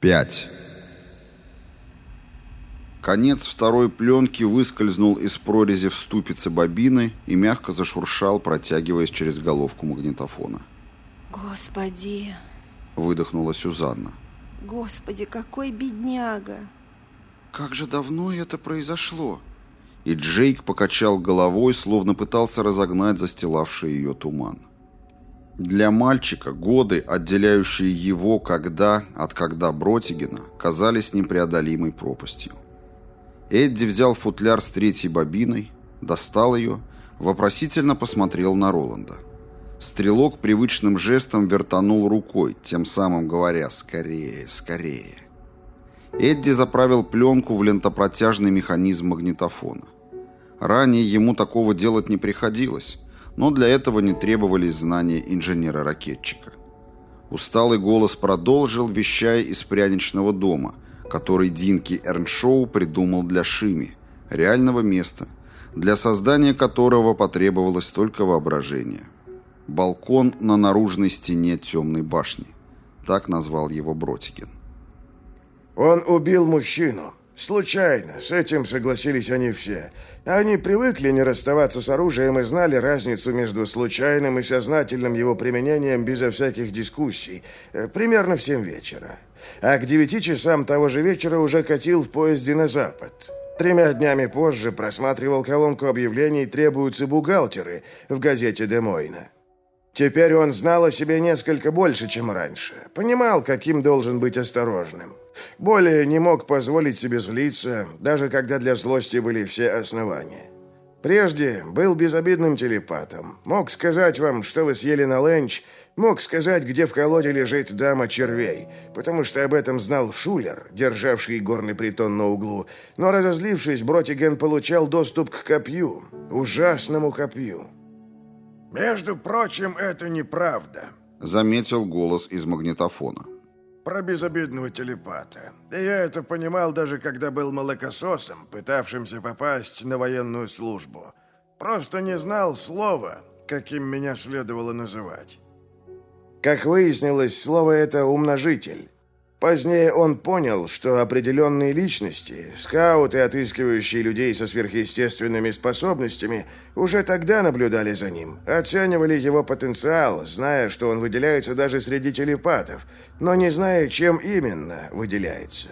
5. Конец второй пленки выскользнул из прорези в ступице бобины и мягко зашуршал, протягиваясь через головку магнитофона. Господи, Выдохнула Сюзанна. господи, какой бедняга. Как же давно это произошло? И Джейк покачал головой, словно пытался разогнать застилавший ее туман. Для мальчика годы, отделяющие его когда от когда Бротигена, казались непреодолимой пропастью. Эдди взял футляр с третьей бобиной, достал ее, вопросительно посмотрел на Роланда. Стрелок привычным жестом вертанул рукой, тем самым говоря «скорее, скорее». Эдди заправил пленку в лентопротяжный механизм магнитофона. Ранее ему такого делать не приходилось, но для этого не требовались знания инженера-ракетчика. Усталый голос продолжил, вещая из пряничного дома, который Динки Эрншоу придумал для Шими, реального места, для создания которого потребовалось только воображение. Балкон на наружной стене темной башни. Так назвал его Бротиген. Он убил мужчину. Случайно, с этим согласились они все. Они привыкли не расставаться с оружием и знали разницу между случайным и сознательным его применением безо всяких дискуссий. Э, Примерно в семь вечера. А к девяти часам того же вечера уже катил в поезде на запад. Тремя днями позже просматривал колонку объявлений «Требуются бухгалтеры» в газете «Демойна». Теперь он знал о себе несколько больше, чем раньше. Понимал, каким должен быть осторожным. Более не мог позволить себе злиться, даже когда для злости были все основания. Прежде был безобидным телепатом. Мог сказать вам, что вы съели на ленч, мог сказать, где в колоде лежит дама червей, потому что об этом знал Шулер, державший горный притон на углу. Но разозлившись, Бротиген получал доступ к копью, ужасному копью. «Между прочим, это неправда», Заметил голос из магнитофона. про безобидного телепата. И я это понимал даже когда был молокососом, пытавшимся попасть на военную службу. Просто не знал слова, каким меня следовало называть. Как выяснилось, слово это «умножитель». Позднее он понял, что определенные личности, скауты, отыскивающие людей со сверхъестественными способностями, уже тогда наблюдали за ним, оценивали его потенциал, зная, что он выделяется даже среди телепатов, но не зная, чем именно выделяется.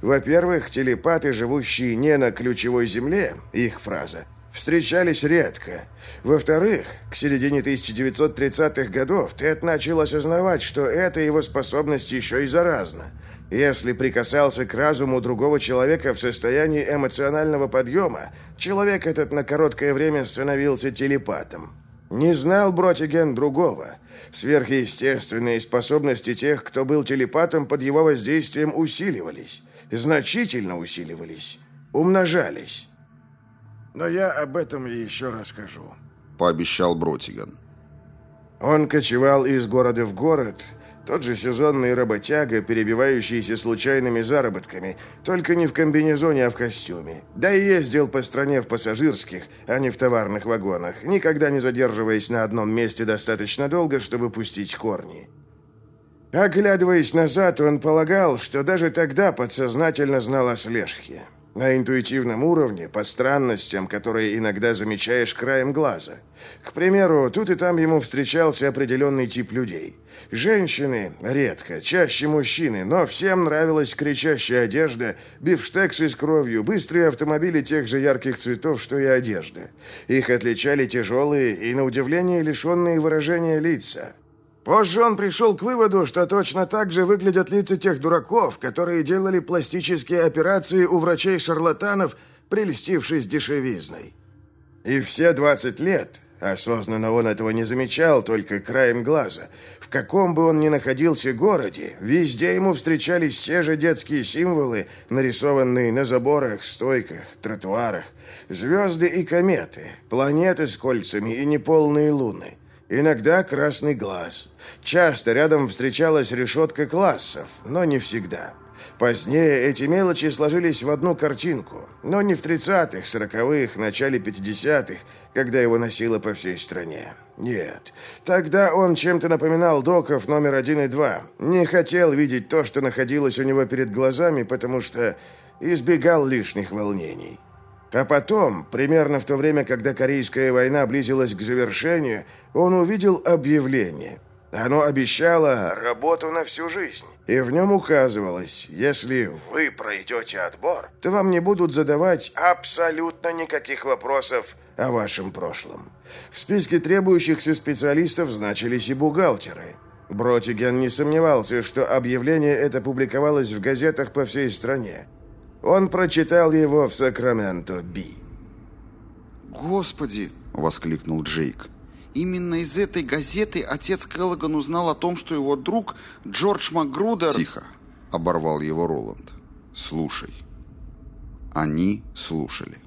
Во-первых, телепаты, живущие не на ключевой земле, их фраза, встречались редко. Во-вторых, к середине 1930-х годов Тед начал осознавать, что эта его способность еще и заразна. Если прикасался к разуму другого человека в состоянии эмоционального подъема, человек этот на короткое время становился телепатом. Не знал Бротиген другого. Сверхъестественные способности тех, кто был телепатом, под его воздействием усиливались. Значительно усиливались. Умножались. Но я об этом еще расскажу. Пообещал Бротиган. Он кочевал из города в город, тот же сезонный работяга, перебивающийся случайными заработками, только не в комбинезоне, а в костюме. Да и ездил по стране в пассажирских, а не в товарных вагонах, никогда не задерживаясь на одном месте достаточно долго, чтобы пустить корни. Оглядываясь назад, он полагал, что даже тогда подсознательно знал о слежке. На интуитивном уровне, по странностям, которые иногда замечаешь краем глаза. К примеру, тут и там ему встречался определенный тип людей. Женщины – редко, чаще мужчины, но всем нравилась кричащая одежда, бифштексы с кровью, быстрые автомобили тех же ярких цветов, что и одежда. Их отличали тяжелые и, на удивление, лишенные выражения лица. Позже он пришел к выводу, что точно так же выглядят лица тех дураков, которые делали пластические операции у врачей-шарлатанов, прельстившись дешевизной. И все 20 лет, осознанно он этого не замечал, только краем глаза, в каком бы он ни находился городе, везде ему встречались те же детские символы, нарисованные на заборах, стойках, тротуарах, звезды и кометы, планеты с кольцами и неполные луны. Иногда красный глаз. Часто рядом встречалась решетка классов, но не всегда. Позднее эти мелочи сложились в одну картинку, но не в 30-х, 40-х, начале 50-х, когда его носило по всей стране. Нет, тогда он чем-то напоминал Доков номер один и два. Не хотел видеть то, что находилось у него перед глазами, потому что избегал лишних волнений. А потом, примерно в то время, когда Корейская война близилась к завершению, он увидел объявление. Оно обещало работу на всю жизнь. И в нем указывалось, если вы пройдете отбор, то вам не будут задавать абсолютно никаких вопросов о вашем прошлом. В списке требующихся специалистов значились и бухгалтеры. Бротиген не сомневался, что объявление это публиковалось в газетах по всей стране. Он прочитал его в Сакраменто-Би. «Господи!» — воскликнул Джейк. «Именно из этой газеты отец Келлоган узнал о том, что его друг Джордж Макгрудер...» «Тихо!» — оборвал его Роланд. «Слушай». Они слушали.